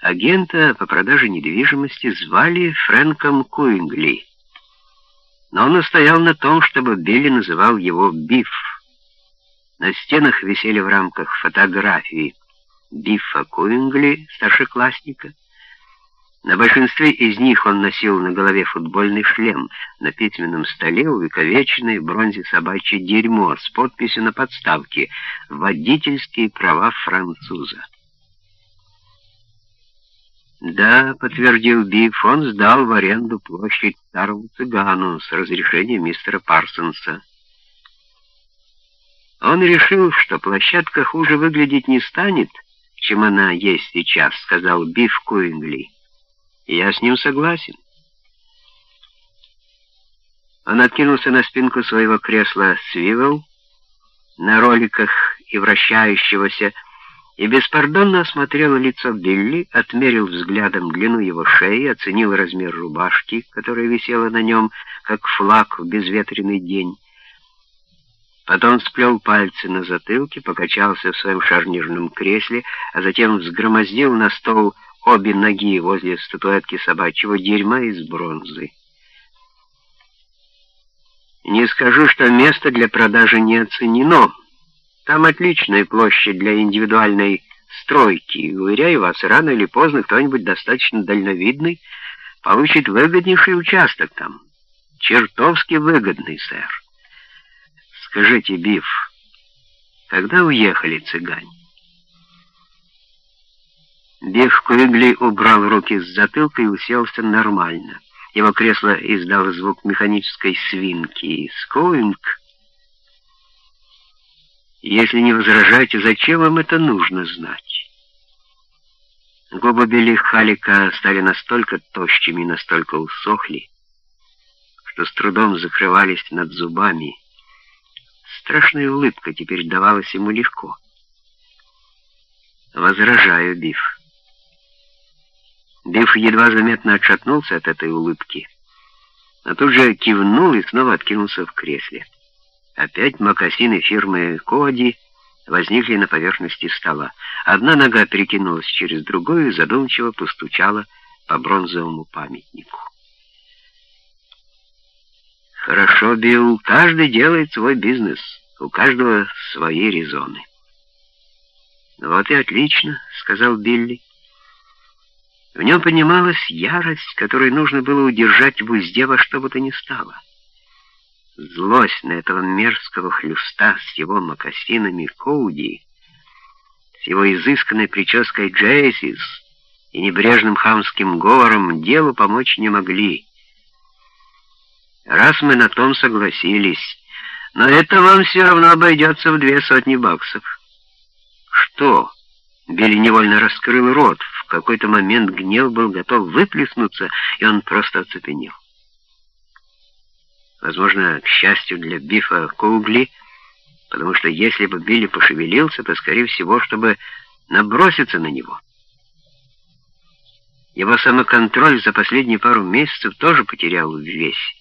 Агента по продаже недвижимости звали Фрэнком Куингли, но он настоял на том, чтобы Билли называл его Биф. На стенах висели в рамках фотографии Бифа Куингли, старшеклассника. На большинстве из них он носил на голове футбольный шлем, на письменном столе увековеченное в бронзе собачье дерьмо с подписью на подставке «Водительские права француза». «Да», — подтвердил Биф, — «он сдал в аренду площадь старому цыгану с разрешения мистера Парсонса». Он решил, что площадка хуже выглядеть не станет, чем она есть сейчас, — сказал Биф Куингли. Я с ним согласен. Он откинулся на спинку своего кресла Свивел, на роликах и вращающегося, и беспардонно осмотрел лицо Билли, отмерил взглядом длину его шеи, оценил размер рубашки, которая висела на нем, как флаг в безветренный день. Потом сплел пальцы на затылке, покачался в своем шарнирном кресле, а затем взгромоздил на стол обе ноги возле статуэтки собачьего дерьма из бронзы. Не скажу, что место для продажи не оценено, там отличная площадь для индивидуальной стройки. Уверяю вас, рано или поздно кто-нибудь достаточно дальновидный получит выгоднейший участок там. Чертовски выгодный, сэр. Скажите, Биф, когда уехали цыгане? Биф Квигли убрал руки с затылка и уселся нормально. Его кресло издало звук механической свинки. «Скоинг!» Если не возражаете, зачем вам это нужно знать? Губы Билли Халика стали настолько тощими настолько усохли, что с трудом закрывались над зубами. Страшная улыбка теперь давалась ему легко. «Возражаю, Биф». Биф едва заметно отшатнулся от этой улыбки, но тут же кивнул и снова откинулся в кресле. Опять мокасины фирмы Коди возникли на поверхности стола. Одна нога перекинулась через другую и задумчиво постучала по бронзовому памятнику. «Хорошо, Билл, каждый делает свой бизнес, у каждого свои резоны». «Вот и отлично», — сказал Билли. В нем понималась ярость, которую нужно было удержать в узде во что бы то ни стало. Злость на этого мерзкого хлюста с его мокасинами Коуди, с его изысканной прической Джейсис и небрежным хамским говором делу помочь не могли. Раз мы на том согласились, но это вам все равно обойдется в две сотни баксов. Что? Билли невольно раскрыл рот. В какой-то момент гнев был готов выплеснуться, и он просто оцепенел. Возможно, к счастью для Бифа Коугли, потому что если бы Билли пошевелился, то, скорее всего, чтобы наброситься на него. Его самоконтроль за последние пару месяцев тоже потерял весь.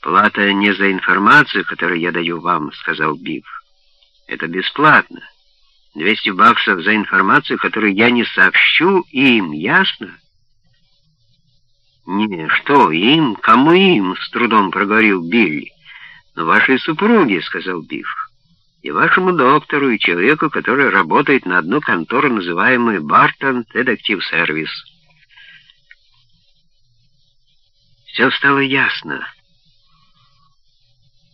«Плата не за информацию, которую я даю вам», — сказал Биф. «Это бесплатно. 200 баксов за информацию, которую я не сообщу им, ясно?» «Не, что им? Кому им?» — с трудом проговорил Билли. «Но вашей супруге», — сказал Биф. «И вашему доктору, и человеку, который работает на одну контору, называемую Бартон Детектив Сервис». Все стало ясно.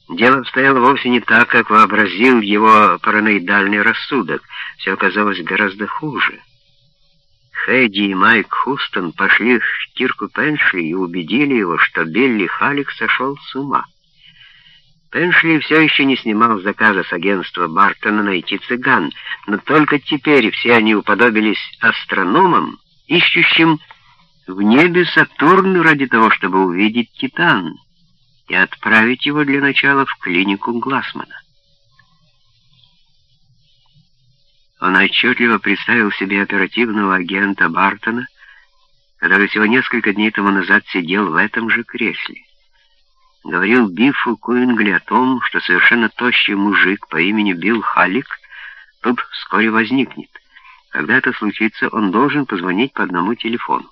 Дело обстояло вовсе не так, как вообразил его параноидальный рассудок. Все оказалось гораздо хуже. Хэдди и Майк Хустон пошли к Кирку Пеншли и убедили его, что Билли Халик сошел с ума. Пеншли все еще не снимал заказа с агентства Бартона найти цыган, но только теперь все они уподобились астрономам, ищущим в небе Сатурн ради того, чтобы увидеть Титан и отправить его для начала в клинику Глассмана. Он отчетливо представил себе оперативного агента Бартона, который всего несколько дней тому назад сидел в этом же кресле. Говорил Бифу Куингли о том, что совершенно тощий мужик по имени Билл Халлик тут вскоре возникнет. Когда это случится, он должен позвонить по одному телефону.